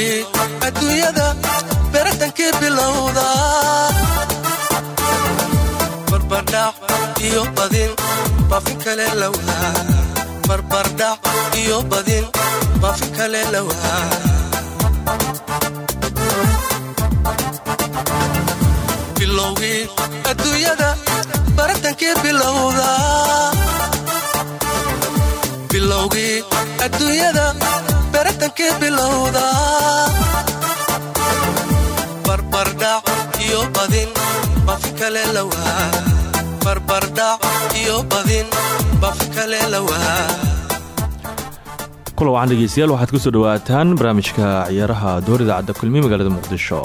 bilowgii adduunyada beratankii bilowda. Barbardhac iyo badin baafin kale lawaa barbardhac iyo badin baafin kale lawaa bilowgii adduunyada baratankii bilowda. Bilowgii adduunyada baratankii bilowda barbardhac iyo badin baafin kale lawaa barbardhac iyo badin baafin kale lawaa kula dhegeystayaal waxaad ku soo dhawaataan barnaamijka ciyaaraha door idaacadda kulmiye magaalada muqdisho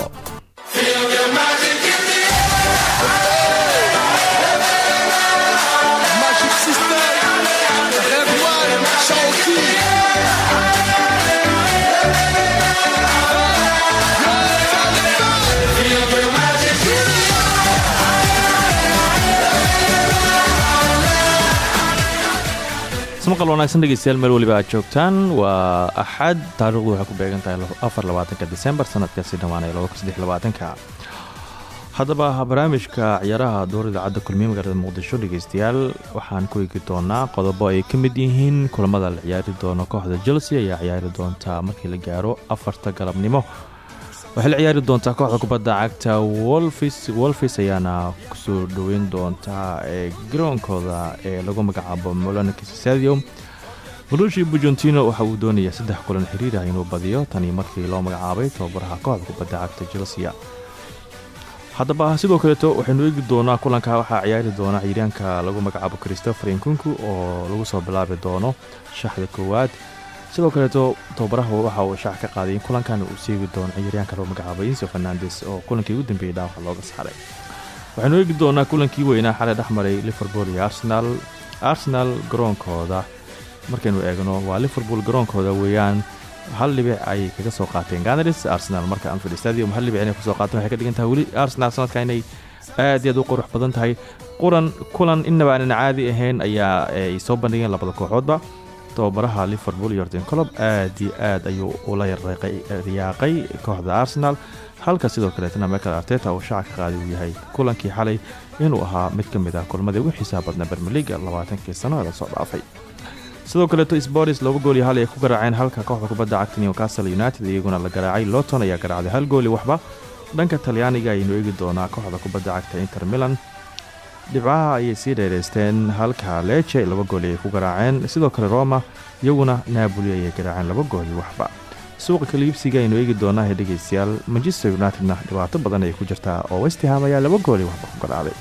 maqal wanaagsan dhegeystayaal meel weliba aad joogtaan. Waa axad taarikhdu waxay ku beegan tahay disembar sanadkaasi dhammaanaya labakasdexlabaatanka haddaba barnaamijka ciyaaraha door idaacadda kulmiye magaalada muqdisho dhegeystayaal. Waxaan ku eegi doonaa qodobo ay ka mid yihiin kulamada la ciyaari doono kooxda chelsea ayaa ciyaari doonta markii la gaaro afarta galabnimo waxay la ciyaari doontaa kooxda kubadda cagta wolfis ayaana ku soo dhoweyn doontaa garoonkooda ee lagu magacaabo molonix stadium marushi bujontino waxa uu doonayaa saddex kulan xiriir ah inuu badiyo tanii markii loo magacaabay tababaraha kooxda kubadda cagta chelsea. Haddaba sidoo kaleeto waxaynu eegi doonaa kulanka waxaa ciyaari doona ciyaaryaanka lagu magacaabo christopher inkunku oo lagu soo bilaabi doono shaxda koowaad sidoo kaleeto tababaraha waxa uu shaac ka qaaday in kulankan uu seegi doono ciyaaryaanka lagu magacaabo inso fernandes oo kulankii ugu dambeeyey dhaawaxa looga saaray. Waxaynu eegi doonaa kulankii weynaa xalay dhexmaray liverpool iyo arsenal. Arsenal garoonkooda markaynu eegno waa liverpool garoonkooda weeyaan. Hal dhibic ay kaga soo qaateen ganars arsenal marka anfield stadium hal dhibic inay ku soo qaateen waxay ka dhigan tahay weli arsenal sanadka inay aad iyo aad u qurux badan tahay. Quran kulan innaba aanan caadi ahayn ayaa ay soo bandhigeen labada kooxoodba tababaraha liverpool yordan colob aad iyo aad ayuu ula riyaaqay kooxda arsenal. Halka sidoo kaleetna michael arteta uu shaaca ka qaaday uu yahay kulankii xalay inuu ahaa mid ka mid ah kulmadii ugu xiisaha badna bermeliga labaatankii sano ee la soo dhaafay. Sidoo kaleeto sporis laba gool iyo hal ay ku garaaceen halka kooxda kubadda cagta newcastle united iyaguna la garaacay loton ayaa garaacday hal gooli waxba dhanka talyaaniga ayaynu eegi doonaa kooxda kubadda cagta inter milan dhibcaha ayay sii dheeraysteen halka leche laba gooli ay ku garaaceen. Sidoo kale roma iyaguna naaboli ayay garaaceen laba gooli waxba. Suuqa kaliibsiga aynu eegi doonaa ee dhegeystayaal manchester unitedna dhibaato badan ay ku jirtaa oo westham ayaa laba gooli waxba ku garaacday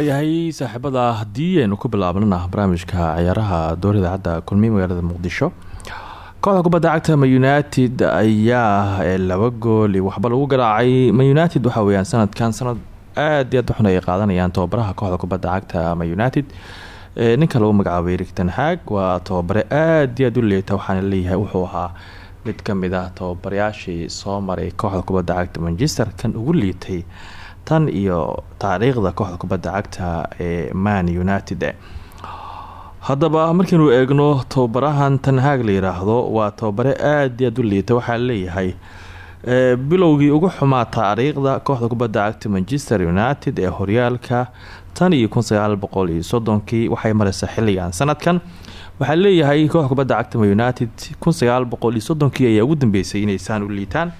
waayahay saaxiibada haddii aynu ku bilaabnana barnaamijka ciyaaraha door idaacadda kulmiye magaalada muqdisho. Kooxda kubadda cagta ma united ayaa laba gool waxba lagu garaacay. Ma united waxa weyaan sanadkan sanad aad iyo aad uxun ay qaadanayaan tababaraha kooxda kubadda cagta ma united. Ninka lagu magacaabay rigtan haag waa tababare aad iyo aad u leeta waxaana leeyahay wuxuu ahaa mid ka mid ah tababarayaashii soo maray kooxda kubadda cagta manchester kan ugu liitay tan iyo taariikhda kooxda kubadda cagta ee man united. Haddaba markaynu eegno tababarahan tanhaag la yiraahdo waa tababare aad iyo aad u liita waxaa leeyahay bilowgii ugu xumaa taariikhda kooxda kubadda cagta manchester united ee horyaalka tan iyo kun sagaal boqol iyo soddonkii waxay mareysaa xilligan sanadkan. Waxaa leeyahay kooxda kubadda cagta united kun sagaal ayaa ugu dambeysay inay saan u liitaan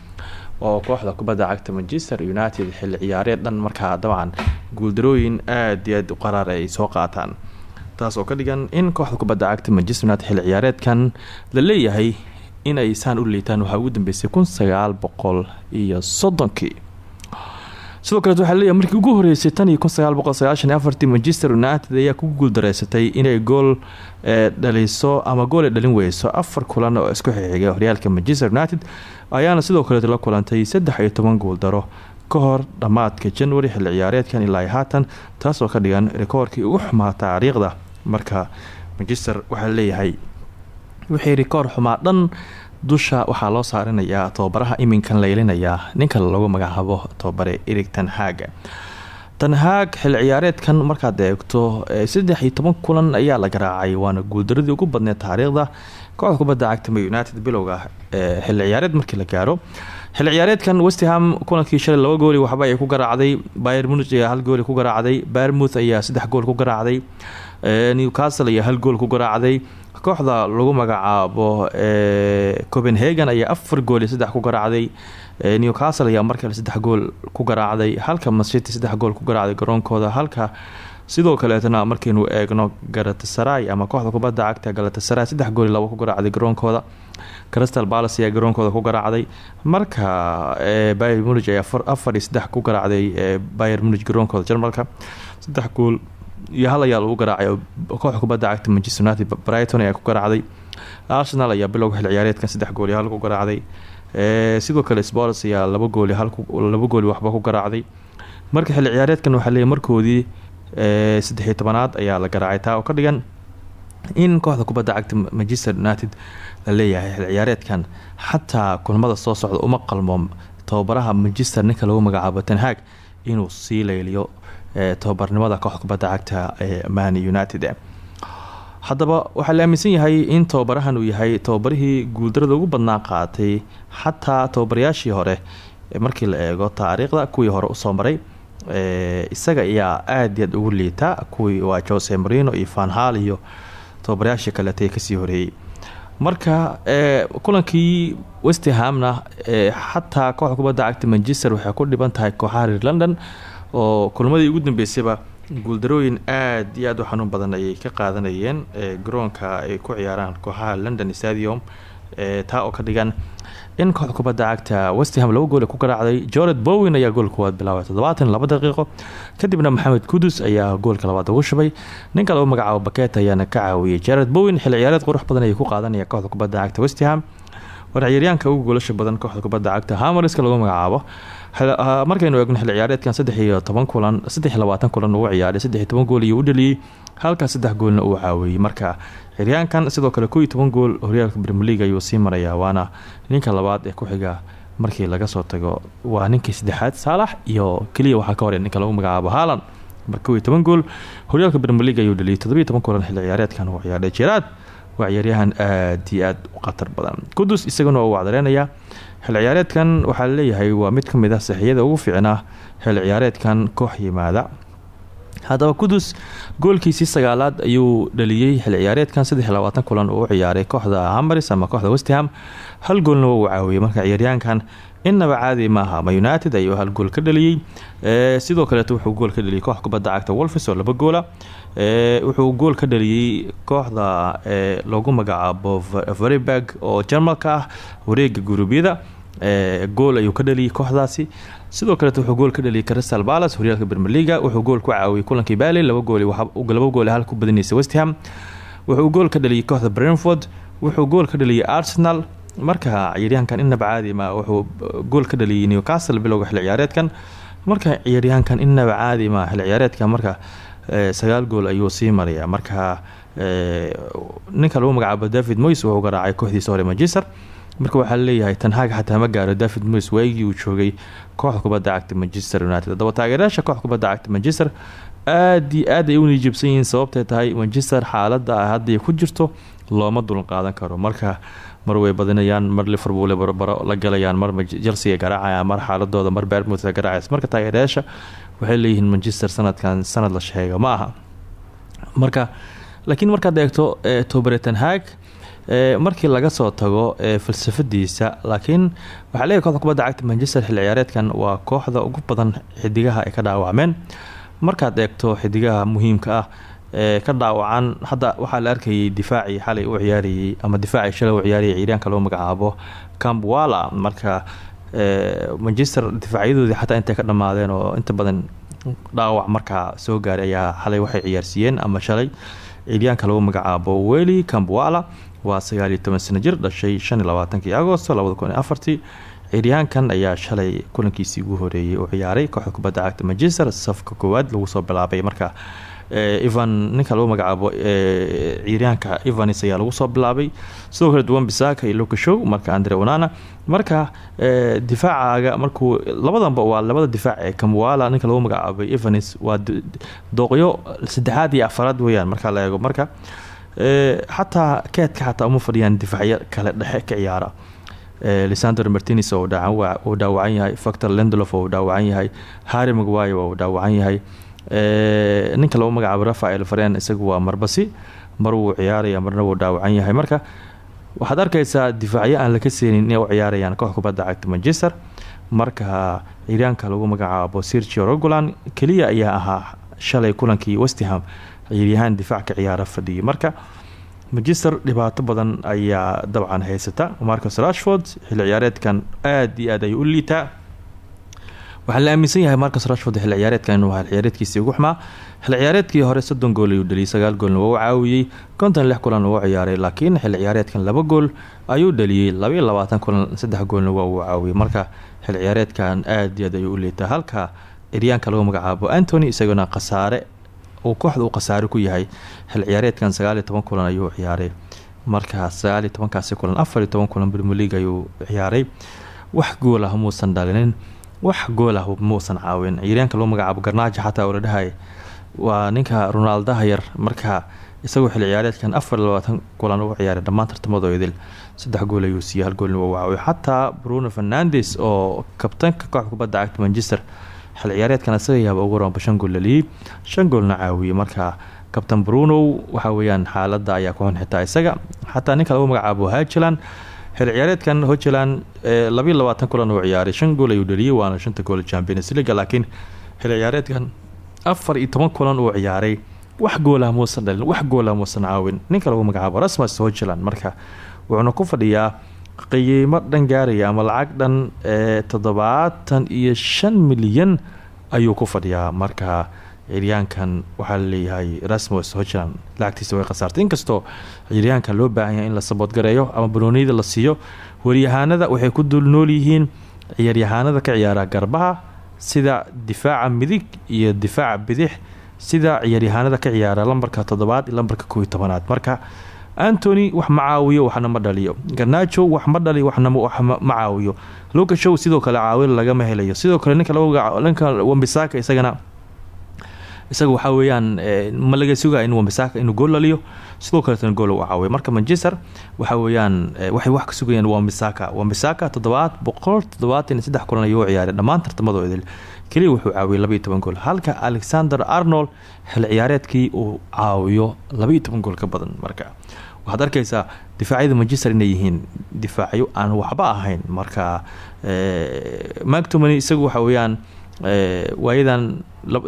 oo kooxda kubadda cagta manchester united xilli ciyaareed dhan markaa dabcan guuldarooyin aad iyo aad u qaraar ay soo qaataan. Taas oo ka dhigan in kooxda kubadda cagta manchester united xilli ciyaareedkan la leeyahay in ay saan u liitaan waxaa ugu dambeysay kun sagaal boqol iyo soddonkii sidoo kaleet waxaa leeyahay markii ugu horeysay tan iyo kun sagaal boqol sagaashan iyo afartii manchester united ayaa ku guuldareysatay inay gool dhaliso ama gool ay dhalin weyso afar kulan oo isku xixigay horyaalka manchester united ayaana sidoo kaleet la kulantay saddex iyo toban guuldaro ka hor dhammaadka january xilli ciyaareedkan ilaa haatan taasoo ka dhigan rikoorkii ugu xumaa taariikhda. Marka manchester waxaa leeyahay wixii rikoor xumaa dhan dusha waxaa loo saarinayaa tababaraha iminkan leylinayaa ninka lagu magacaabo tababare erig tanhaag tanhaag xilli ciyaareedkan markaad eegto saddex iyo toban kulan ayaa la garaacay waana guuldaradii ugu badneed taariikhda kooxda kubadda cagta united bilowga xilli ciyaareed markii la gaaro. Xilli ciyaareedkan westham kulankii shalay laba gooli waxba ay ku garaacday bayer munich ayaa hal gooli ku garaacday bayrmouth ayaa saddex gool ku garaacday newcastle ayaa hal gool ku garaacday kooxda lagu magacaabo copenhagen ayaa afar gool iyo saddex ku garaacday newcastle ayaa markale saddex gool ku garaacday halka mancity saddex gool ku garaacday garoonkooda halka sidoo kaleetna markaynu eegno galatasaray ama kooxda kubadda cagta galatasaray saddex gool iyo labo ku garaacday garoonkooda. Crystal palace ayaa garoonkooda ku garaacday. Marka bayer munig ayaa afar iyo saddex ku garaacday bayer munig garoonkooda jarmalka. Saddex gool iyo hal ayaa lagu garaacay kooxda kubadda cagta manchester united brighton ayaa ku garaacday. Arsenal ayaa bilowga xil ciyaareedkan saddex gool iyo hal ku garaacday. Sidoo kale sports ayaa laba gool laba gooli waxba ku garaacday. Marka xilli ciyaareedkan waxaa leeyahy markoodii saddexiyo tobanaad ayaa la garaacay. Taa oo ka dhigan in kooxda kubadda cagta manchester united la leeyahay xil ciyaareedkan xataa kulmada soo socda uma qalmo tababaraha manchester ninka lagu magacaabo tanhaag inuu sii leyliyo tobabarnimada kooxda kubadda cagta ee man united. Haddaba waxaa la aaminsan yahay in tababarahan uu yahay tababarihii guuldarada ugu badnaa qaatay xataa tababarayaashii hore markii la eego taariikhda kuwii hore u soo maray isaga ayaa aad iy aad ugu liita. Kuwii waa jose marino iyo fanhal iyo tababarayaashii kaleeta ka sii horeeyey marka kulankii westhamna xataa kooxda kubadda cagta manchester waxay ku dhiban tahay kooxaha reer london oo kulmadii ugu dambeysayba guuldarooyin aad iyo aad u xanuun badan ayay ka qaadanayeen garoonka ay ku ciyaaraan kooxaha london stadium taa oo ka dhigan in kooxda kubadda cagta westham laba gool ku garaacday. Jored bowen ayaa gool kuwaad bilaabay toddobaatan laba daqiiqo kadibna maxamed kudus ayaa goolka labaad ugu shubay. Ninka lagu magacaabo baket ayaana ka caawiyey. Jared bowen xil ciyaareed qurux badan ayay ku qaadanaya kooxda kubadda cagta westham war ciyaaryaanka ugu goolasha badan kooxda kubadda cagta hamariska lagu magacaabo markaynu eegno xil ciyaareedkan saddex iyo toban kulan saddex iyo labaatan kulan uu ciyaaray saddex iyo toban gool iyuu u dhaliyey halka saddex goolna uu caawiyey marka xiryaankan sidoo kale kow iyo toban gool horyaalka brimier league ayuu sii marayaa waana ninka labaad ee ku xiga markii laga soo tago. Waa ninkii saddexaad saalax iyo keliya waxaa ka horey ninka lagu magacaabo haalan mar kow iyo gool horyaalka brimier league ayuu dhaliyay toddobiyo toban kulan xil ciyaareedkan uu ciyaaray. Jiraad waa ciyaaryahan aad iyo aad u khatar badan. Kudus isaguna uu wacdareynayaa xil ciyaareedkan waxaa la leeyahay waa mid ka mid ah saxiyada ugu fiicnaa xil ciyaareedkan koox yimaada. Haddaba kudus goolkiisii sagaalaad ayuu dhaliyey xil ciyaareedkan saddex labaatan kulan uu ciyaaray kooxda hamaris ama kooxda westham hal goolna waa uu caawiyey marka ciyaaryahankan innaba caadi maaha. Ma united ayuu hal gool ka dhaliyey sidoo kaleeto wuxuu gool ka dhaliyay kooxda kubadda cagta wolfis oo laba goola wuxuu gool ka dhaliyey kooxda lagu magacaabo veriberg oo jarmalka ah wareega guruubyada gool ayuu ka dhaliyay kooxdaasi. Sidoo kaleeto wuxuu gool ka dhaliyay crystal palace horyaalka bermeliga wuxuu gool ku caawiyey kulankii bali laba gool laba gool hal ku badinaysa westham wuxuu gool ka dhaliyay kooxda brentford. Wuxuu gool ka dhaliyay arsenal marka ciyaaryahankan inaba caadi ma wuxuu gool ka dhaliyay newcastle bilowga xil ciyaareedkan. Marka ciyaaryahankan inaba caadi ma xil ciyaareedkan marka sagaal gool ayuu sii maraya marka ninka lagu magacaabo david moys wuxuu garaacay kooxdiisa hore manchester. Marka waxaa leeyahay tanhaag xataa ma gaaro david moys waagii uu joogay kooxda kubadda cagta manchester united. Haddaba taageerayaasha kooxda kubadda cagta manchester aad iyo aad ay sababtay tahay manchester xaalada hadday ku jirto looma dulin qaadan karo. Marka mar way badinayaan mar liverpool barbaro la galayaan mar chelsea garaacayaan mar xaaladooda mar bermouth garaacaysa marka taageerayaasha waxay leeyihiin manchester sanadkan sanad la sheega ma aha. Marka laakiin markaad eegto toberetanhaag markii laga soo tago falsafadiisa laakiin waxaa leeyahy kooxda kubadda cagta manchester xilli ciyaareedkan waa kooxda ugu badan xidigaha ay ka dhaawacmeen. Markaad eegto xidigaha muhiimka ah ka dhaawacan hadda waxaa la arkayay difaacii xalay u ciyaarayay ama difaacii shalay u ciyaarayay ciidaanka loo magacaabo cambwala marka manchester difaacyadooda xataa intay ka dhamaadeen oo inta badan dhaawac markaa soo gaaray ayaa xalay waxay ciyaarsiiyeen ama shalay. Ciidaanka lagu magacaabo weli cambwala waa sagaal iyo toban sano jir dhashay shan iyo labaatankii agosto labada kun ayaa shalay kulankiisii ugu horeeyay u ciyaaray kooxda manchester. Safka koowaad lagu soo bilaabay marka evan eh, ninka lagu magacaabo eh, ciiryaanka evans ayaa lagu soo bilaabay. Sidoo kale duwan bisaka iyo lucashow marka andre onana. Marka eh, difaacaaga markuu labadanba waa labada difaac ee kamwala ninka lagu magacaabay evans waa dooqyo saddexaad iyo afaraad weyaan marka la eego. Marka xataa keedka xataa uma fadhiyaan difaacyo kale dhexe ka ciyaara. Lisandro martines oo dhaawacan yahay. Factor lendlof oo dhaawacan yahay. Harry magwayo oo dhaawacan yahay ninka lagu magacaabo rafael faren isagu waa marbasi mar wuu ciyaaraya marna wuu dhaawacan yahay. Marka waxaad arkaysaa difaacyo aan laka seenin inay u ciyaarayaan koox kubadda cagta manchester. Marka ciiraanka lagu magacaabo sirgio rogolan keliya ayaa ahaa shalay kulankii westham ciiryahaan difaac ka ciyaara fadhiyay. Marka manchester dhibaato badan ayaa dabcan haysata. Marcus rashford xilli ciyaareedkan aad iyo aad ayuu u liitaa waxaa la aaminsan yahay marcus rashford xilli ciyaareedkan inuu ahaa ciyaareedkiisii ugu xumaa xilli ciyaareedkii hore soddon gool ayuu dhaliyay sagaal goolna waa u caawiyey lix kulan uu ciyaaray laakiin xilli ciyaareedkan laba gool ayuu dhaliyey labaiyo labaatan kulan saddex goolna waa uu marka xilli ciyaareedkan aad iyo aad ayuu u liitaa halka ciryaanka lagu magacaabo antony isaguna khasaare uu kooxda uu ku yahay xil ciyaareedkan sagaaliyo toban kulan ayuu ciyaaray. Markaas sagaaliyo tobankaasi kulan afariyo toban kulan brmer league ayuu ciyaaray. Wax gool ah muusan dhalinin wax gool ah muusan caawin. Ciyaaryaanka loo magacaabo garnaajo xataa oo la dhahay waa ninka ronaldaha yar marka isagoo xil ciyaareedkan afar kulan uu ciyaaray dhammaan tartamadoo idil. Saddex gool ayuu siiyay hal goolna waa caawiy xataa bruno fernandes oo kabtanka kooxda kubadda cagta manchester xil ciyaareedkan isaga yaaba ugu roonba shan gool laliyey shan goolna caawiyey marka kabtan bruno waxa weyaan xaalada ayaa ku xun xitaa isaga. Xataa ninka lagu magacaabo hajiland xil ciyaareedkan hojeland labayo labaatan kulan uu ciyaaray shan gool ayuu dhaliyey waana shanta gool champions leaga laakiin xil ciyaareedkan afar iyo toban kulan uu ciyaaray wax goolah muusan dhalin wax goolah muusan caawin. Ninka lagu magacaabo rasmus hojeland marka wuxuuna ku fadhiyaa qiimo dhan gaaraya ama lacag dhan toddobaatan iyo shan milyan ayuu ku fadhiyaa. Marka ciryaankan waxaa la leeyahay rasmus hochland lacagtiisa way khasaartay. Inkastoo ciryaankan loo baahan in la saboodgareeyo ama banooniyada la siiyo waryahaanada waxay ku dul nool yihiin ciyaaryahaanada ka ciyaara garbaha sida difaaca midig iyo difaaca bidix sida ciyaaryahaanada ka ciyaara lambarka toddobaad iyo lambarka kooiy tobanaad. Marka antony wax ma waxna ma dhaliyo. Garnajo wax ma dhali waxna ma caawiyo. Lucashow sidoo kale caawin lagama helayo. Sidoo kale ninka wambisaka isagana isaga waxaa weeyaan eh, ma laga sugaa in wambisaka inuu gool laliyo? Sidoo kaleetana gool u caawiyo. Marka manchester waxa weeyaan eh, waxay wax ka sugayaan wambisaka wambisaka toddobaad boqol toddobaatan saddex kulan ayuu ciyaaray. Dhammaan tartamadoo idil. Keliya wuxuu caawiyay labaiyo toban gool. Halka alexander arnold xil ciyaareedkii uu caawiyo labaiyo toban gool ka badan. Marka waxaad arkaysaa difaacyada manchester inay yihiin. Difaacyo aan waxba ahayn. Marka eh, mactomany isagu waxa weeyaan waayadan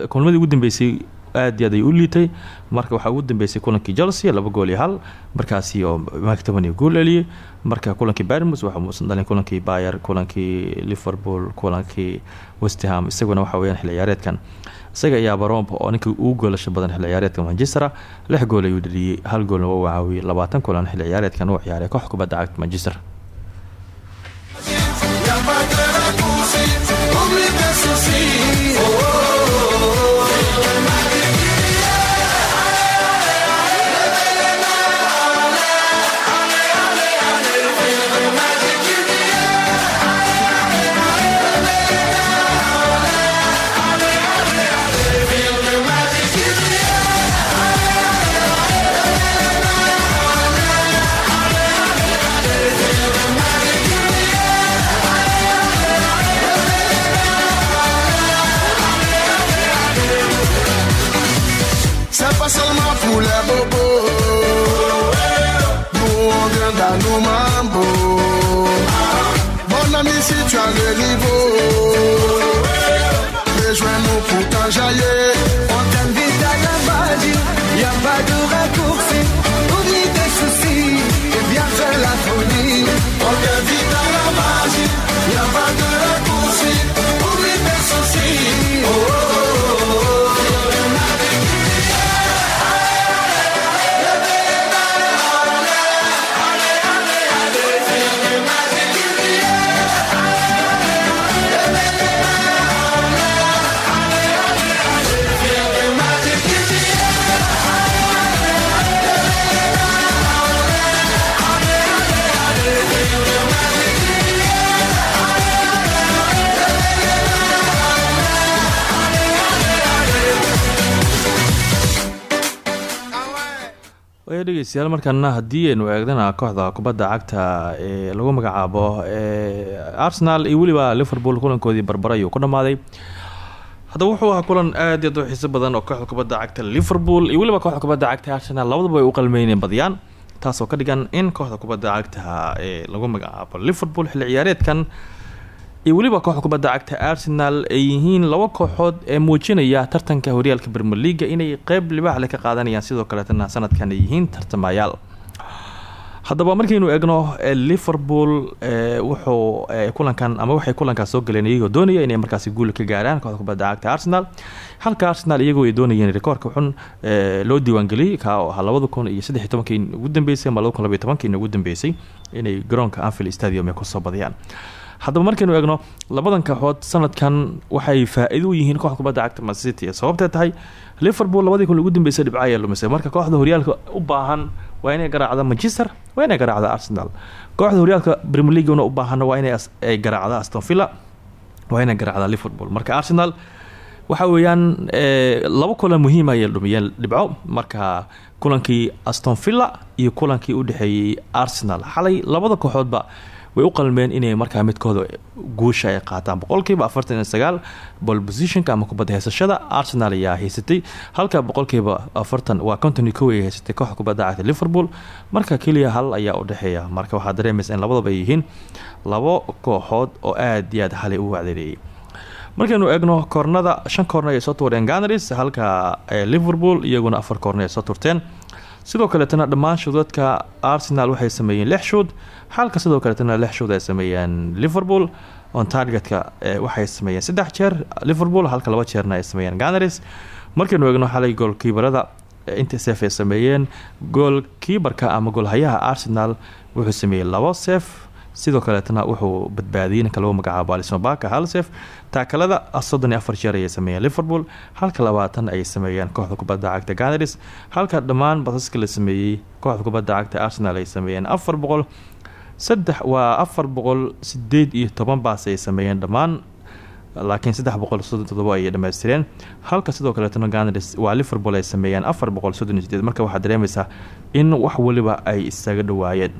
kulmadii ugu dambeysay aad iyo aad ay u liitay. Marka waxaa ugu dambeysay kulankii chelsea laba gool iyo hal. Markaasi oo mactomany gool eliyey marka kulankii barmus waxa muusan dhalin kulankii bayer kulankii liverpool kulankii westham isaguna waxa weyaan xil isaga ayaa baromba oo ninka ugu goolasha badan ciyaareedka manchester lix gool ayuu dhaliyey hal goolna waa caawiyey labaatan kulan xilli ciyaareedkan ciyaaray koox kubadda cagta manchester dhegeystayaal markaana haddii aynu eegdana kooxda kubadda cagta ee lagu magacaabo arsenal iyo weliba liverpool kulankoodii barbara ayuu ku dhamaaday haddaba wuxuu ahaa kulan aad aad u xiiso badan oo kooxda kubadda cagta liverpool iyo weliba kooxda kubadda cagta arsenal labadaba ay u qalmeyneen badiyaan taasoo ka dhigan in kooxda kubadda cagta ee lagu magacaabo liverpool xilli ciyaareedkan iyo weliba kooxda kubadda cagta arsenal ay yihiin laba kooxood ee muujinaya tartanka horyaalka bermer leaga inay qeyb libaaxle ka qaadanayaan. Sidoo kaleetana sanadkan ay yihiin tartamayaal. Haddaba markaynu eegno liverpool wuxuu kulankan ama waxay kulankaas soo galeen iyagoo doonaya inay markaasi guul ka gaaraan kooxda kubadda cagta arsenal. Halka arsenal iyagoo ay doonayeen rikoorka xun loo diiwaangeliyey ka oo ahaa labada ugu dambeysay ama labada kun ugu dambeysay inay garoonka anfield stadium ay ku soo badiyaan haddaba markaynu eegno labadan kooxood sanadkan waxay faa-iido u yihiin kooxda kubadda cagta mancity sababtee tahay liverpool labadii kun ugu dambeysay dhibco lumisay. Marka kooxda horyaalka u baahan waa inay garaacda manchester waa inay garaacda arsenal. Kooxda horyaalka premier leaguena u baahanna waa inay garaacda aston villa waa inay garaacda liverpool. Marka arsenal waxa weeyaan laba kulan muhiima ayay dhumiyeen dhibco. Marka kulankii aston villa iyo kulankii u dhexeeyey arsenal. Xalay labada kooxoodba way u qalmeen inay markaa midkooda guusha ay qaataan. Boqolkiiba afartan iyo sagaal bol positionka ama kubadda heysashada arsenal ayaa haysatay. Halka boqolkiiba afartan waa konton kow ay haysatay kooxda kubadda cagta liverpool. Marka keliya hal ayaa u dhexeeya. Marka waxaa dareemaysa in labadaba ay yihiin labo kooxood oo aad iyo aad xalay u wacdareeyay markaynu eegno koornada shan koorna ay soo tuureen ganaris halka liverpool iyaguna afar koorna ay soo turteen sidoo kaleetana dhammaan shuudadka arsenal waxay sameeyeen lix shuud halka sidoo kaleetana lix shuud ay sameeyeen liverpool on targetka waxay sameeyeen saddex jeer. Liverpool halka laba jeerna ay sameeyeen ganaris markaynu eegno xalay goolkiibarada inta seef ay sameeyeen goolkiibarka ama goolhayaha arsenal wuxuu sameeyey labo seef sidoo kaleetana wuxuu badbaadiyey ninka lagu magacaabo alismabaka halsef taakalada soddon iyo afar jeer ayay sameeyeen liverpool halka labaatan ayay sameeyeen kooxda kubadda cagta ganaris halka dhammaan basaska la sameeyey kooxda kubadda cagta arsenal ay sameeyeen afar boqol saddex waa afar boqol sideed iyo toban baas ay sameeyeen dhammaan laakiin saddex boqol soddon halka sidoo kaleetana ganaris waa liverpool ay sameeyeen afar boqol soddon iyo sideed marka waxaad dareemaysaa in wax waliba ay isaga dhawaayeen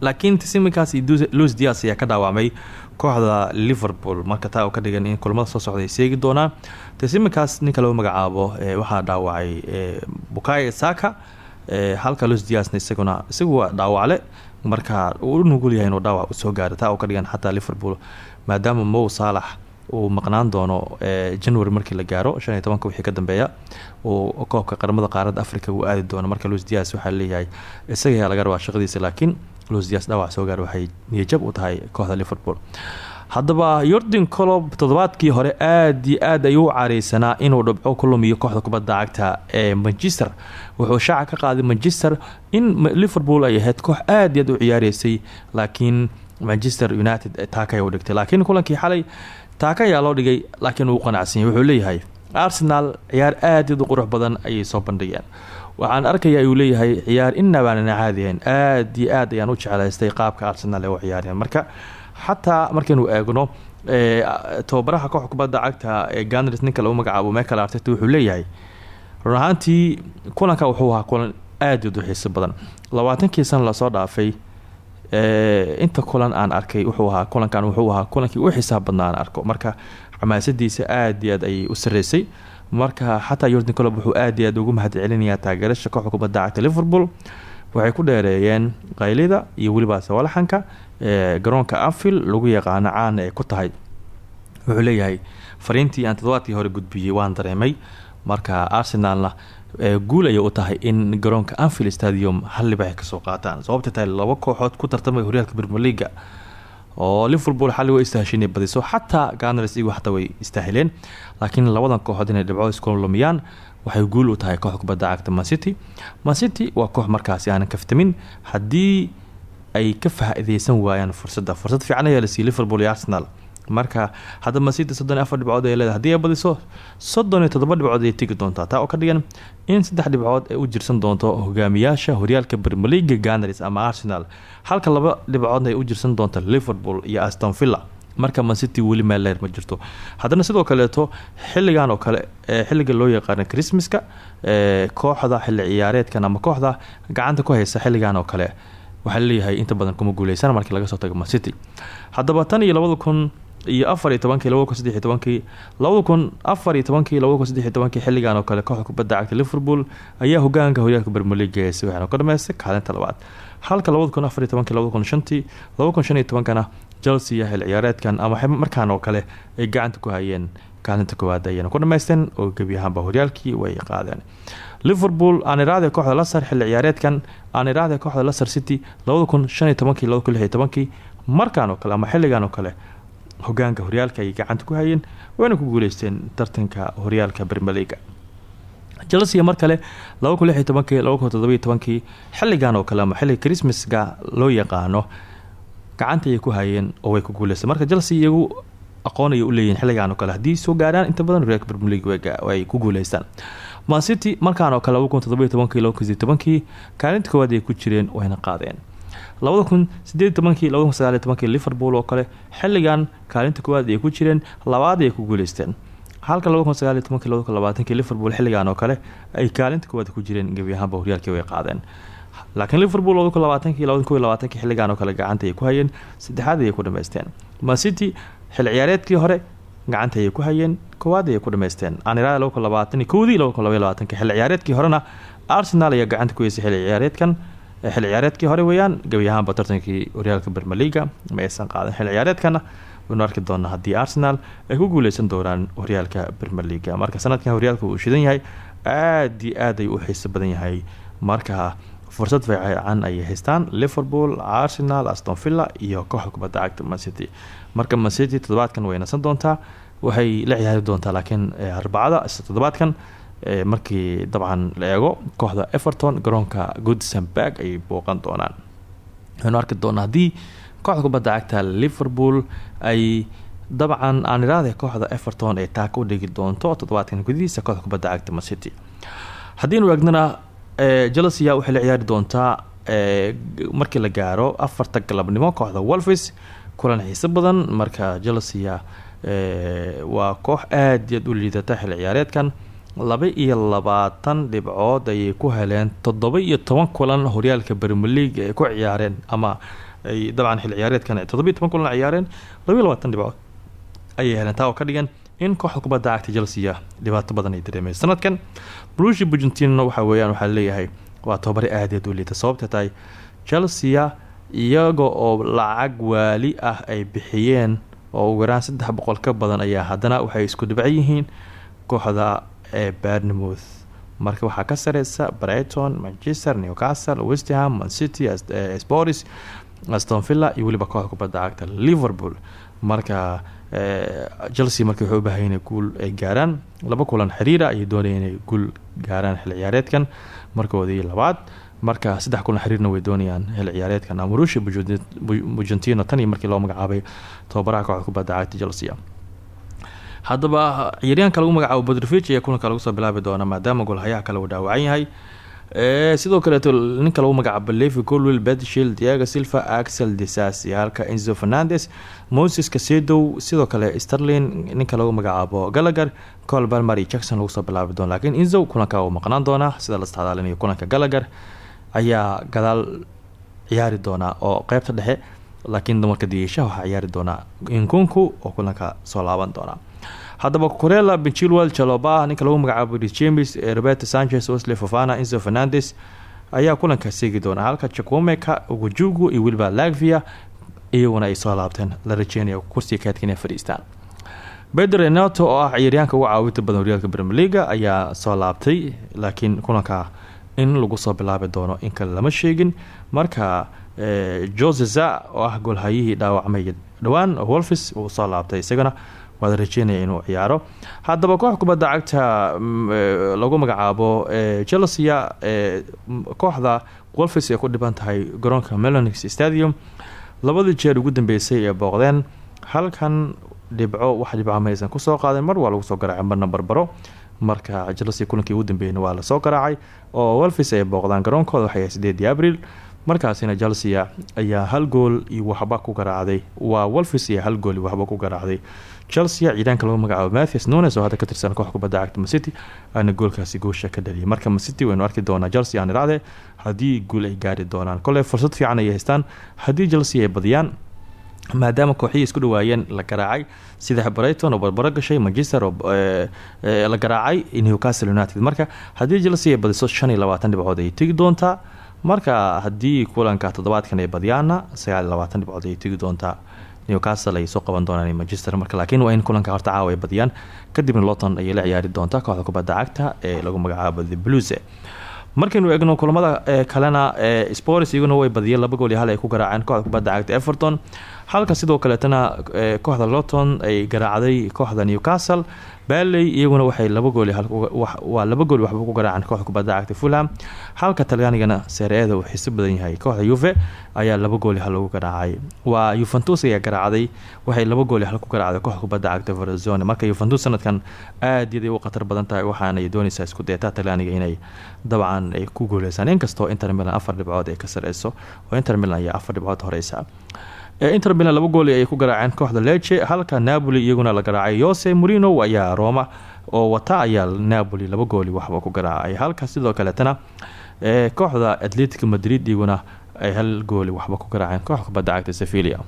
laakiin tisiminkaas iyo luis dias ayaa ka dhaawacmay kooxda liverpool. Marka taa oo ka dhigan in kulamada soo socda ay seegi doonaan tisiminkaas ninka lagu magacaabo waxaa dhaawacay bukayo saka halka luis diasna isaguna isagu waa dhaawacle. Marka uu nugul yahay inuu dhaawac u soo gaaro taa oo ka dhigan xataa liverpool maadaama mow saalax uu maqnaan doono january markii la gaaro shan iyo wixii ka dambeeya uu koobka qaramada qaaradda africa uu aadi doono. Marka luis dias waxaa leeyahay isaga ayaa laga rabaa shaqadiisa laakiin luis dias dhaawac soo gaar waxay niyajab u tahay kooxda liverpool. Haddaba yordan colob toddobaadkii hore aad iyo aad ayuu u inuu dhibco ku lumiyo kooxda kubadda cagta ee manchester. Wuxuu shaaca ka qaaday manchester in liverpool ay ahayd koox aad iyo aad u ciyaareysay laakiin manchester united taakay u dhigtay. Laakiin kulankii xalay taaka ayaa loo dhigay laakiin uu qanacsanyay wuxuu leeyahay arsenal ciyaar aad iad u qurux badan ayay soo bandhigeen waxaan arkaya uu leeyahay ciyaar inabaanana caadihayn aad iyo aad ayaan u jeclaystay qaabka arsenal ee u ciyaareen. Marka xataa markaynu eegno tababaraha koox kubadda cagta ee ganars ninka lagu magacaabo michael arteta wuxuu leeyahay run kulanka wuxuu ahaa kulan aad iad u xiiso badan. Labaatankii sana la soo dhaafay inta kulan aan arkay wuxuu ahaa kulankan wuxuu ahaa kulankii u xisaab badnaa aan arko. Marka xamaasadiisa aad iyo aad ayay u sareysay marka xataa yordan colob wuxuu aad iyo aad ugu mahad celinayaa taageerasha kooxda kubadda cagta liverpool. Waxay ku dheereeyeen qaylida iyo weliba sawalaxanka ee garoonka anfield lagu yaqaano caana ay ku tahay. Wuxuu leeyahay fariintii aan toddobaadkii hore gudbiyey waan dareemay. Marka arsenalna guul ayay u tahay in garoonka anfield stadium hal libax ay ka soo qaataan. Sababta tahay laba kooxood ku tartamay horyaalka brmer leaga oo liverpool xalli way istahashay inay badiso. Xataa ganars iyagu xataa way istaahileen laakiin labadan kooxood inay dhibco iskula lumiyaan waxay guul u tahay kooxda kubadda cagta mancity mancity waa koox markaasi aanan kaftamin haddii ay ka faa-ideysan waayaan fursadda fursad fiican ayaa la siiyey liverpool iyo arsenal marka hadda mancity soddon afar dhibcood ay leedahay. Hadii ay badiso soddon iyo toddoba dhibcood ayay tegi doontaa. Taa oo ka dhigan in saddex dhibcood ay u jirsan doonto hogaamiyaasha horyaalka bermeliga ganars ama arsenal. Halka laba dhibcoodna ay u jirsan doonto liverpool iyo aston villa. Marka mancity weli meelleer ma jirto. Haddana sidoo kaleeto xilligan oo kale xilliga loo yaqaano christmaska kooxda xilli ciyaareedkan ama kooxda gacanta ku haysa xilligan oo kale waxaa la leeyahay inta badan kuma guuleysan markii laga soo tago mancity haddaba tan iyo labada kun iyo afar iyo tobankii labada kun saddexiy tobankii labada kun xilligan oo kale kooxda kubadda cagta liverpool ayaa hogaanka horyaalka bermeliga si waxaana ka dhameystay kaalinta labaad. Halka labada kun afar iyo tobankii labada kun shan iyo chelsea xil ciyaareedkan ama markaan oo kale ay gacanta ku hayeen kaalinta koowaad ayayna ku oo gebi ahaanba horyaalkii way qaadeen. Liverpool aan iraahda kooxda lasar xilli ciyaareedkan aan iraahda kooxda lasar city labada kun shan iyo markaan oo kale ama xilligan oo kale hogaanka horyaalka ayay gacanta ku hayeen wayna ku guuleysteen tartanka horyaalka bermeliga. Chelsea mar kale laba kun lix iyo xilligan oo kale ama xilliga christmaska loo yaqaano gacanta ayay ku hayeen oo way ku guuleysteen. Marka chelsea iyagu aqoon ayay uleeyihin xilligan oo kale. Haddii soo gaaraan inta badan horyaalka bermeliga ay ku guuleystaan. Mancity markaan oo kale laba kun sideed tobankii kaalinta koowaad ay ku jireen wayna qaadeen labada kun sideed tobankii liverpool oo kale xilligan kaalinta koowaad ay ku jireen labaad ay ku guuleysteen. Halka labada kun sagaaliyo tobankii liverpool xilligan oo kale ay kaalinta koowaad ku jireen gebi ahaanba horyaalkii way qaadeen. Laakiin liverpool labada kun labaatankii labada kun xilligan oo kale gacanta ayay ku hayeen saddexaad ayay ku dhamaysteen mancity xil ciyaareedkii hore gacanta ayay ku hayeen koowaad ayay ku dhamaysteen aaniraada laba kun labaatan kowdii laba labaatanki xilli ciyaareedkii horena arsenal ayaa gacanta ku heysay xilli ciyaareedkan xilli ciyaareedkii hore weeyaan gebi ahaanba tartankii horyaalka bermeliga ma aysan qaadan xilli ciyaareedkana. Waynu arki doonaa haddii arsenal ay ku guuleysan doonaan horyaalka bermeliga marka sanadkan horyaalka uu shidan yahay aad iyo aad u xiiso badan yahay. Marka fursad fiican ayay haystaan liverpool arsenal aston villa iyo kooxda kubadda cagta mancity marka mancity toddobaadkan way nasan doontaa waxay la ciyaari doontaa laakiin arbacada isla toddobaadkan markii dabcan la eego kooxda everton garoonka goodsenberg ayay booqan doonaan. Waxaynu arki doonaa haddii kooxda kubadda cagta liverpool ay dabcan aan iraahda kooxda everton ay taaka u dhigi doonto toddobaadkan gudihiisa kooxda kubadda cagta mancity haddiinu eegnana chelsea waxay la ciyaari doontaa markii la gaaro afarta galabnimo kooxda wolfis kulan xiiso badan. Marka chelsea waa koox aada iyaad u liidata xil ciyaareedkan laba iyo labaatan dhibcood ayay ku heleen toddoba iyo toban kulan horyaalka bermer league ay ku ciyaareen ama ay dabcan xil ciyaareedkan toddoba iyo toban kulan ciyaareen laba iyo labaatan dhibcood ayay heleen. Taa oo ka dhigan in kooxda kubadda cagta chelsea dhibaato badan ay dareemeen. Sanadkan brushi burgentin waxa weeyaan waxaa leeyahay waa tobabare aadaed u liita sababta tahay chelsea iyaga oo lacag waali ah ay bixiyeen oo ugu yaraan saddex boqol ka badan ayaa haddana waxay isku dhibco kooxda ee barnemouth marka waxaa ka sareysa brighton manchester newcastle westham mancity sports aston villa iyo weliba kooxda kubadda cagta liverpool. Marka chelsea marka waxay u baahaya inay guul ay gaaraan. Laba kulan xiriira ayay doonaya inay gaaraan xil ciyaareedkan. Markoodii labaad marka saddex kulan xiriirna way doonayaan xil ciyaareedkan. Amurushi bujentino tan iyo markii loo magacaabay tababaraha kooxda kubadda cagta chelsea haddaba ciyaaryaanka lagu magacaabo bodrvich ayaa kulanka lagu soo bilaabi doona maadaama golhayaha kale uu dhaawacan yahay. Sidoo kaleeto ninka lagu magacaabo levi colwil bedshield diaga silva axel desasi halka enzo fernandes moses kasedow sidoo kale sterlin ninka lagu magacaabo galagar col balmer iyo jackson lagu soo bilaabi doona laakiin enzo kulanka uu maqnaan doonaa sida la istacdaalinayo kulanka galagar ayaa gadaal ciyaari doonaa oo qeybta dhexe laakiin dumarka digeyshaha waxaa ciyaari doonaa inkunku oo kulanka soo laaban doona haddaba corela benchilwell jaloba ninka lagu magacaabo james roberto sanchez osle fofana enzo fernandes ayaa kulanka seegi doona. Halka jakomeka ugujugu iyo weliba lagvia iyaguna ay soo laabteen. La rajeynaya kursiga kaadka inay fadhiistaan. Beder renato oo ah ciyaaryaanka uga caawinta badan horyaalka bremeliga ayaa soo laabtay laakiin kulanka in lagu soo bilaabi doono in kale lama sheegin. Marka joseza oo ah goolhayihii dhaawacmay dhowaan wolfis uu soo laabtay. Isagana waad rajeynaya inuu ciyaaro. Haddaba koox kubadda cagta lagu magacaabo chelsea kooxda wolfis ay ku dhiban tahay garoonka melonix stadium. Labadii jeer ugu dambeysay ee booqdeen halkan dhibco wax dhibca maysan ku soo qaadeen mar waa lagu soo garaacay marna barbaro. Marka chelsea kulankii ugu dambeeyeyna waa la soo garaacay. Oo wolfis ay booqdaan garoonkooda waxay sideedii abril. Markaasina chelsea ayaa hal gool iyo waxba ku garaacday. Waa wolfis iyo hal gool iyo waxba ku garaacday chelsea ciidaanka lagu magacaabo mathias nunes oo hadda ka tirsan koox kubadda cagta macity aana goolkaasi goosha ka dhaliyay. Marka macity waynu arki doonaa chelsea aan iraade haddii guul ay gaari doonaan. Koley fursad fiican ayay haystaan. Haddii chelsea ay badiyaan maadaama kooxihii isku dhawaayeen la garaacay sida brighton oo barbaro gashay manchester oo la garaacay newcastle united. Marka haddii chelsea ay badiso shan iyo labaatan dhibcood ay tegi doontaa marka haddii kulanka toddobaadkan ay badiyaana sagaal iyo labaatan dhibcood ay tegi doontaa newcastle ay soo qaban doonaan manchester marka laakiin waa in kulanka horta caawa ay badiyaan. Kadibna loton ayay la ciyaari doontaa kooxda kubadda cagta ee lagu magacaabo the blues. Markaynu eegno kulamada kalena spors iyaguna way badiyeen laba gool iyo hal ay ku garaaceen kooxda kubadda cagta everton. Halka sidoo kaleetana kooxda loton ay garaacday kooxda newcastle baley iyaguna waxay laba gool waa laba gool waxba ku garaaceen kooxda kubadda cagta fulham. Halka talyaanigana seereeda uu xiso badan yahay. Kooxda yuve ayaa laba gool hal lagu garaacay. Waa yuventus ayaa garaacday waxay laba gool hal ku garaacday kooxda kubadda cagta verazone marka yuventus sanadkan aad yaday u khatar badan tahay waxaanay doonaysaa isku deetaa talyaaniga inay dabcan ay ku guuleysaan. Inkastoo inter milan afar dhibcood ay ka sareyso oo inter milan ayaa afar dhibcood horeysa inter milan laba gooli ay ku garaaceen kooxda leche halka napoli iyaguna la garaacay. Yose morino ayaa roma oo wata ayaa napoli laba gooli waxba ku garaacay. Halka sidoo kaleetana kooxda atletic madrid iyaguna ay hal gooli waxba ku garaaceen kooxda kubadda cagta sevilia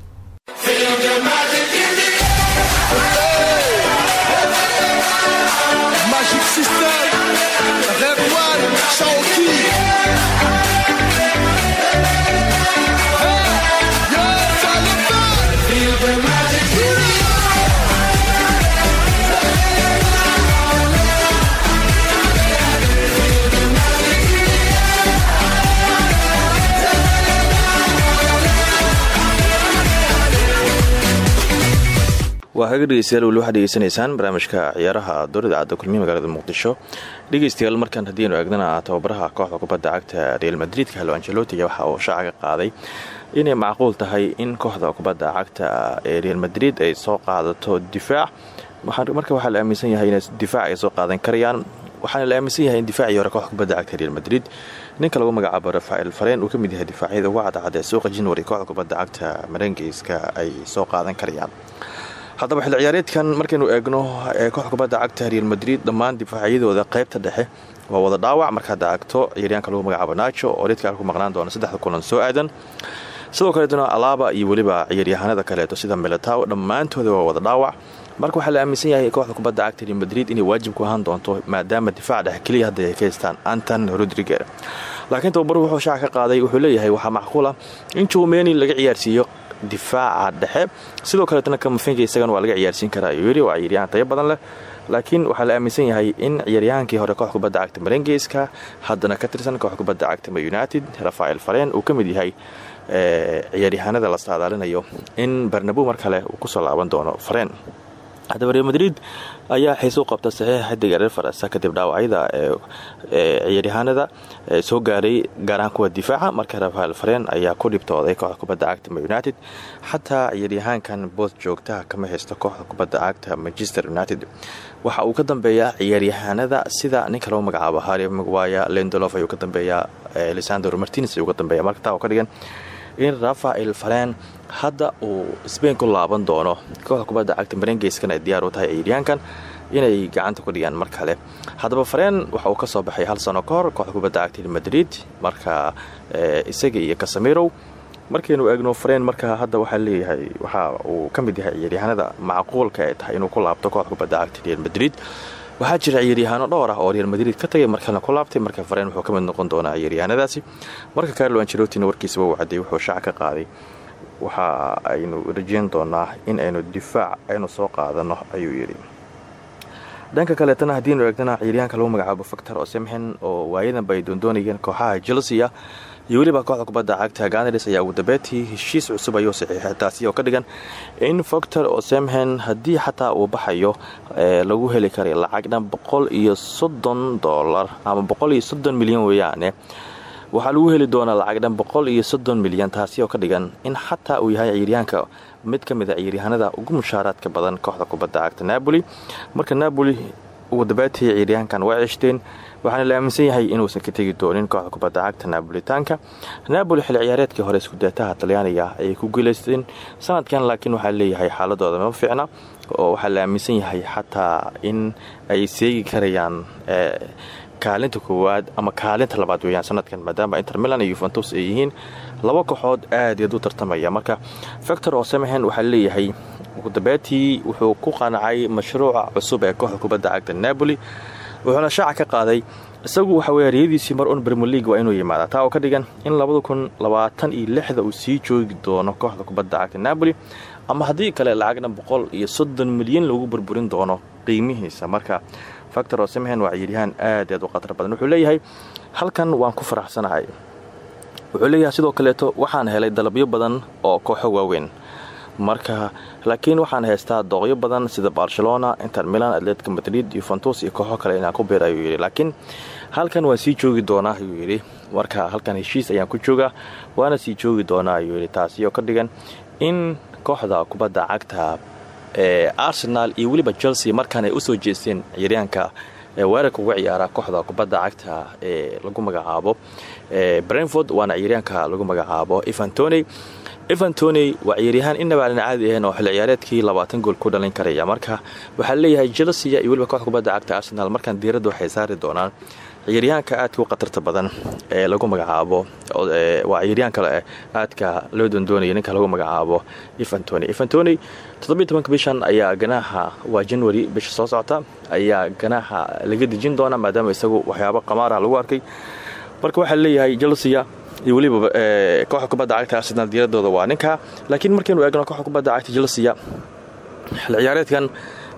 waa haga dhegeystayaal weli waxaad barnaamijka ciyaaraha door idaacadda kulmiye magaalada muqdisho. Dhegeystayaal markaan haddiinu eegnana tababaraha kooxda kubadda cagta real madrid halo angelotia waxa uu shaaca qaaday inay macquul tahay in kooxda kubadda cagta ee real madrid ay soo qaadato difaac. Marka waxaa la aaminsan yahay in difaac ay soo qaadan karayaan. Waxaana la aaminsan yahay in difaacii hore kooxda kubadda cagta real madrid ninka lagu magacaabo rafael fareen uu ka mid yahay difaacyada uga cadcad ee suuqa january kooxda kubadda cagta marengeyska ay soo qaadan karayaan haddaba xilli ciyaareedkan markaynu eegno ee kooxda kubadda cagta real madrid dhammaan difaacyadooda qaybta dhexe waa wada dhaawac. Markaad aragto ciyaaryaanka lagu magacaabo najo oo ridka ku maqnaan doona saddexda kulan soo aadan. Sidoo kaleetna alaaba iyo weliba ciyaaryahanada kaleeto sida milataw dhammaantooda waa wada dhaawac. Marka waxaa la aaminsan yahay kooxda kubadda cagta real madrid inay waajib ku ahaan doonto maadaama difaac dhexe keliya hadda ay ka haystaan anton laakiin tababaru wuxuu shaaca ka qaaday wuxuu leeyahay waxaa macquula in jomeni laga ciyaarsiiyo difaaca dhexe. Sidoo kaleetna kamafinka isagana waa laga ciyaarsiin karaa. Ayuu yidhi waa ciyaaryahan tayo badan leh laakiin waxaa la aaminsan yahay in ciyaaryahankii hore koox kubadda cagta marengeyska haddana ka tirsan koox kubadda cagta ma united rafael faren uu ka mid yahay ciyaaryahanada la saadaalinayo in barnabo mar kale uu ku soo laaban doono faren haddaba real madrid ayaa xiise u qabta saxiixa xidiga reer faransa kadib dhaawacyada ciyaaryahanada soo gaaray gaarahaan kuwa difaaca. Marka rafael faren ayaa ku dhibtooday kooxda kubadda cagta united xataa ciyaaryahaankan bood joogtaha kama haysto kooxda kubadda cagta manchester united. Waxa uu ka dambeeyaa ciyaaryahanada sida ninka lagu magacaabo harry magwaya lendolof ayuu ka dambeeyaa lisandro martines ayuu ka dambeeya. Marka taa oo ka dhigan in rafael faren hadda uu sbain ku laaban doono kooxda kubadda cagta marengeyskana ay diyaar u tahay ciyaaryahankan inay gacanta ku dhigaan mar kale. Haddaba fareen waxa uu ka soo baxay hal sano ka kooxda kubadda cagta madrid marka isaga iyo kasamirow markaynu eegno fareen marka hadda waxaa leeyahay waxa uu ka mid yahay ciyaaryahanada macquulka ay tahay inuu ku laabto kooxda kubadda cagta madrid. Waxaa jira ciyaaryahaano dhowr ah oo real madrid ka tagay markalena ku laabtay marka fareen wuxuu ka mid noqon doonaa ciyaaryahanadaasi marka carlo angelotina warkiisaba uu cadday wuxuu shaac ka qaaday waxa aynu rajeyn doonaa in aynu difaac aynu soo qaadano ayuu yidhi. Dhanka kaleetana haddiinu eegnana ciyaaryahanka lagu magacaabo factor osemhen oo waayadanba ay doondoonayeen kooxaha chelsea iyo weliba kooxda kubadda cagta ganars ayaa ugu dambeetii heshiis cusub ayuu saxiixay taasi oo ka dhigan in factor osemhen haddii xataa uu baxayo lagu heli karay lacag dhan boqol iyo soddon dolar ama boqol iyo soddon milyan weeyaane waxaa lagu heli doonaa lacag dhan boqol iyo soddon milyan taasi oo ka dhigan in xataa uu yahay ciyaaryahanka mid ka mid a ciyaaryahanada ugu mushaaraadka badan kooxda kubadda cagta napoli. Marka napoli ugu dambeetii ciyaaryahankan waa ceshteen waxaana la aaminsan yahay inuusan ka tegi doonin kooxda kubadda cagta naabolitaanka naaboli xilli ciyaareedkii hore iskudeetaha talyaaniga ayay ku guulaysteen sanadkan laakiin waxaa leeyahay xaaladooda ma fiicna oo waxaa la aaminsan yahay xataa in ay seegi karayaan kaalinta koowaad ama kaalinta labaad weeyaan sanadkan maadaama inter milan iyo yuventus ay yihiin laba kooxood aad iyaad u tartamaya. Marka factor oo samehen waxaa leeyahay ugudabeetii wuxuu ku qancay mashruuca cusub ee kooxda kubadda cagta napoli wuxuuna shaaca ka qaaday isagu waxa riyadiisii mar un brimier league waa inuu yimaada. Taa oo ka dhigan in labada kun labaatan iyo lixda uu sii joogi doono kooxda kubadda cagta napoli ama haddii kale lacagna boqol iyo soddon milyan lagu burburin doono qiimihiisa. Marka factor oo samhen waa ciyaaryahaan aad aad u khatar badan. Wuxuu leeyahay halkan waan ku faraxsanahay. Wuxuu leeyahay sidoo kaleeto waxaan helay dalabyo badan oo kooxo waaweyn. Marka laakiin waxaan haystaa dooqyo badan sida barcelona inter milan atletica madrid yuventus iyo kooxo kale inaan ku beer ayuu yidhi. Laakiin halkan waan sii joogi doonaa ayuu marka halkan heshiis ayaan ku joogaa waana sii joogi doonaa ayuu taasi oo ka dhigan in kooxda kubadda cagta arsenal iyo weliba chelsea markaan ay u soo jeesteen ciyaaryaanka weerarka uga ciyaara kooxda kubadda cagta ee lagu magacaabo brentford waana ciyaaryaanka lagu magacaabo evantony evantony waa ciyaaryahaan inaba aan caadi ahayn oo xilli ciyaareedkii labaatan gool ku dhalin karaya marka waxaa leeyahay chelsea iyo weliba kooxda cagta arsenal markaan diiradda waxay saari doonaan ciyaaryahaanka aadka u badan ee lagu magacaabo waa ciyaaryahan kale aadka loo doondoonaya ninka lagu magacaabo evantony todobiiy bishan ayaa ganaaxa waa january bisha soo socota ayaa ganaaxa laga dejin doona maadaama isagu waxyaabo qamaarah lagu arkay. Marka waxaa leeyahay chelsea iyo weliba kooxda kubadda cagta arsenal diiradooda waa ninka. Laakiin markaynu eegno kooxda kubadda cagta chelsea xilli ciyaareedkan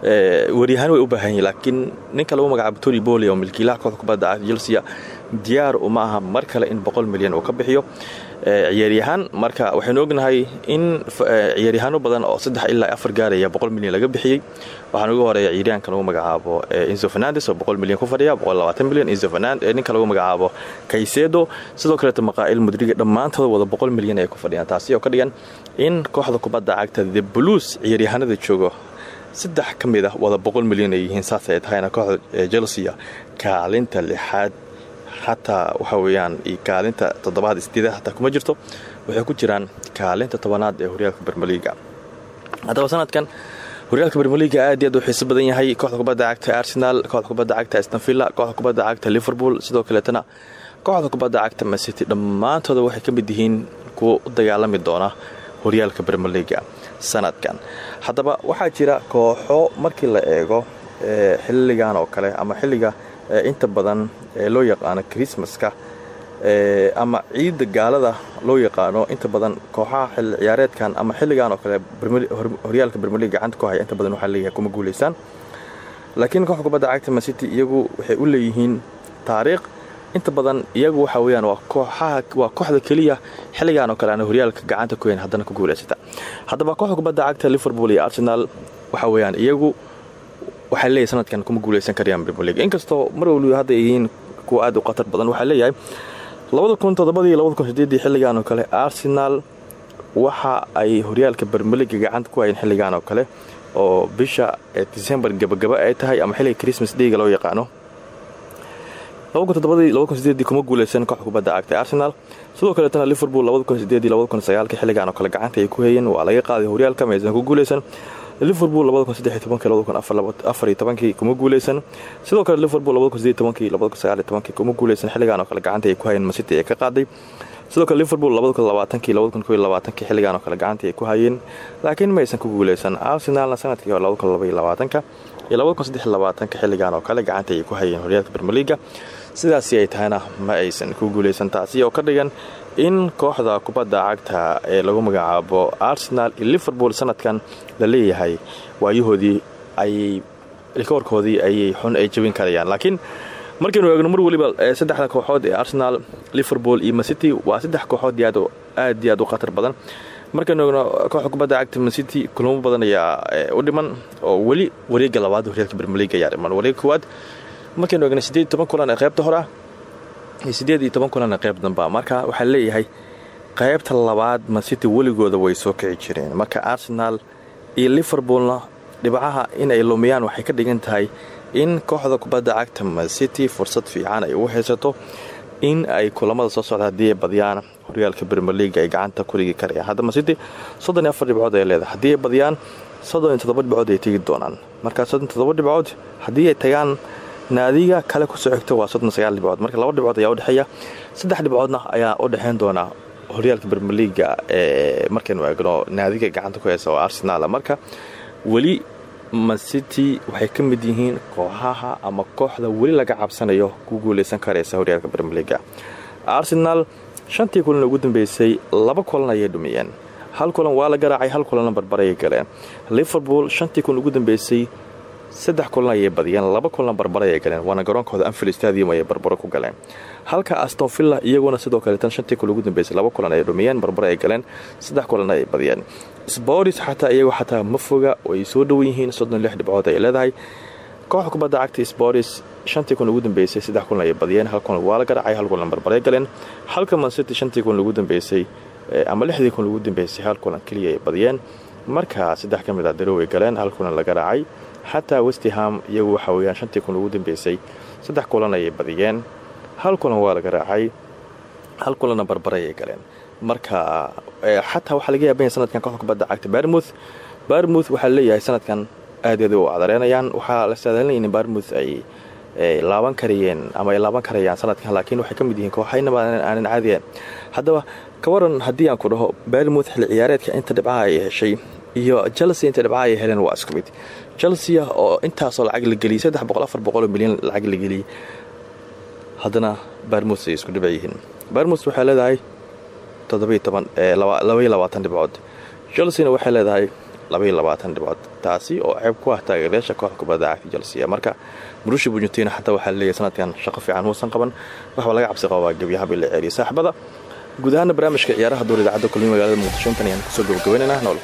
waryahaan way u baahan yihiin laakiin ninka lagu magacaabo tony boli oo milkiilaha kooxda kubadda cagta chelsea diyaar uma aha mar kale in boqol milyan uu ka bixiyo. Ciyaaryahaan marka waxaynu ognahay in ciyaaryahaano badan oo saddex ilaa afar gaaraya boqol milyan laga bixiyey. Waxaan ugu horreeya ciyaaryahanka lagu magacaabo inzo fernandes oo boqol milyan ku fadhiya milyan. Inzo ninka lagu magacaabo kaysedo sidoo kaleeto maqaa'il mudriga dhammaantooda wada boqol milyan ay ku fadhiyaan. Taasi oo ka dhigan in kooxda kubadda cagta the blues ciyaaryahanada joogo saddex ka mid ah wada boqol milyan ay yihiin saas ay tahayna kooxda chelsea kaalinta lixaad xataa waxa weyaan kaalinta toddobaad sideedaad xataa kuma jirto. Waxay ku jiraan kaalinta tobanaad ee horyaalka bermeliga haddaba sanadkan horyaalka bermeliga aad aad u xiiso badan yahay kooxda kubadda cagta arsenal kooxda kubadda cagta astonvilla kooxda kubadda cagta liverpool sidoo kaleetana kooxda kubadda cagta masity dhammaantooda waxay ka mid yihiin kuwa u dagaalami doona horyaalka bermeliga sanadkan. Haddaba waxaa jira kooxo markii la eego xilligan oo kale ama xilliga inta badan ee loo yaqaano christmaska ama ciidda gaalada loo yaqaano inta badan kooxaha xilli ciyaareedkan ama xilligan oo kale horyaalka bermelig gacanta ku haya inta badan waxaa leeyahay kuma guulaysaan laakiin kooxda kubadda cagta iyagu waxay u leeyihiin taariikh inta badan iyagu waxa weyaan waa kooxda keliya xilligan oo kale aan horyaalka gacanta ku hayn haddana ku guulaysata haddaba kooxda kubadda cagta liverpool iyo arsenal waxa weyaan iyagu waxaa leeyahay sanadkan kuma guulaysan karayaan premier league. Inkastoo mar waliba hadda yihiin kuwa aad u khatar badan waxaa leeyahay xilligan oo kale arsenal waxa ay horyaalka league gacanta ku hayeen xilligan oo kale oo bisha december gabagaba ay tahay ama xilliga christmas dayga loo yaqaano kuma guuleysan kooxda kubadda cagta arsenal sidoo kaleetana liverpool xilligan oo kale gacanta ay ku hayeen waa laga qaaday horyaalka maysan ku guuleysan liverpool kuma guuleysan sidoo kale liverpool kuma guuleysan xilligan oo gacanta ay ku hayeen masity ee ka qaaday sidoo kale liverpool xilligan oo kale gacanta ay ku hayeen laakiin maysan ku guuleysan arsenalna sannadkii iyo xilligan oo kale gacanta ay ku hayeen horyaalka bermeliga sidaasi ay tahayna ma aysan ku guuleysan taasi oo ka dhigan in kooxda kubadda cagta ee lagu magacaabo arsenal iyo liverpool sanadkan la leeyahay waayahoodii ayay rikoorkoodii ayay xun ay jabin karayaan. Laakiin markaynu eegno mar weliba saddexda kooxood ee arsenal liverpool iyo masity waa saddex kooxood aad iyo aad u khatar badan. Markaynu eegno kooxda kubadda cagta masity kulamo badan ayaa u dhiman oo weli wareega labaad horyaalka bermeliga ayaa dhiman. Wareega koowaad markaynu eegno sideed kulan ee qaybta hore ah iyo kulan ee qayb damba. Marka waxaa leeyahay qaybta labaad masity weligooda way soo kici jireen. Marka arsenal iyo liverpoolna dhibcaha inay lumiyaan waxay ka dhigan tahay in kooxda kubadda cagta mancity fursad fiican ay u haysato in ay kulamada soo socda haddii badiyaan horyaalka brmer leaga ay gacanta ku dhigi karayaan hadda mancity soddon iyo afar ay leedahay. Haddii badiyaan soddon iyo ay tegi doonaan. Markaa soddon toddoba dhibcood ay tagaan naadiga kale ku soo xigto waa dhibcood. Marka laba dhibcood ayaa udhexeeya saddex dhibcoodna ayaa u dhexeyn doonaa horyaalka brmer leaga ee markaynu eegno naadiga gacanta ku haysa oo arsenaal marka weli mancity waxay ka mid yihiin kooxaha ama kooxda weli laga cabsanayo ku guuleysan karaysa horyaalka brmer leaga arsenaal shantii kulan ugu dambeysay laba kulan ayay dhumiyeen. Hal kulan waa la garaacay hal kulanna barbarayay galeen. Liverpool shantii kulan ugu dambeysay saddex kulan ayay badiyeen laba kulan barbara ayay galeen waana garoonkooda anfield stadium ayay barbaro ku galeen. Halka aston villa iyaguna sidoo kale tan shantii kulan ugu dambeysay laba kulan ayay dhumiyeen barbaro ay galeen saddex kulan ayay badiyeen sporis xataa iyagu xataa ma foga ay soo dhowan yihiin soddon lix dhibcood ay leedahay. Kooxda kubadda cagta sporis shantii kulan ugu dambeysay saddex kulan ayay badiyeen hal waa la garaacay hal kulan barbaray galeen. Halka mancity shantii kulan ugu dambeysay ama lixdii kulan ugu dambeysay hal kulan keliya ay badiyeen marka saddex ka mid a daroway galeen hal kulan la garaacay xataa westham iyagu waxa weyaan shantii kulan ugu dambeysay saddex kulan ayay badiyeen. Hal kulan waa la garaacay hal kulanna barbaray ay galeen. Marka xataa waxaa laga yaabanya sanadkan kooxda kubadda cagta barmouth barmouth waxaa leeyahay sanadkan aadaed u cadareynayaan waxaa la saadaalinaya in barmouth ay laaban karayeen ama ay laaban karayaan sanadkan laakiin waxay ka mid yihiin kooxaynaba aanan caadiyen haddaba kawaran haddii aan ku dhaho barmouth xilli ciyaareedka inta dhibcaha ay heshay iyo chelsea inta dhibcaha ay heleen waa isku mid chelsea oo intaasoo lacag la boqoloo milyan lacag la geliyey haddana barmouth ay isku dhibac yihiin. Barmouth waxay leedahay labaatan dhibcood. Chelsena waxay leedahay dhibcood. Taasi oo ceeb ku ah taageerayaasha cagta chelsea. Marka murushi bujentina xataa waxaa leeyahay sanadkan shaqo fiican muusan qaban waxba laga cabsi qabaa gebyahabii la ceeliyay saaxibada barnaamijka ciyaaraha door idaacadda kulmiye magaalada muqdisho intan ayaan ku soo gabagabaynaynaa nool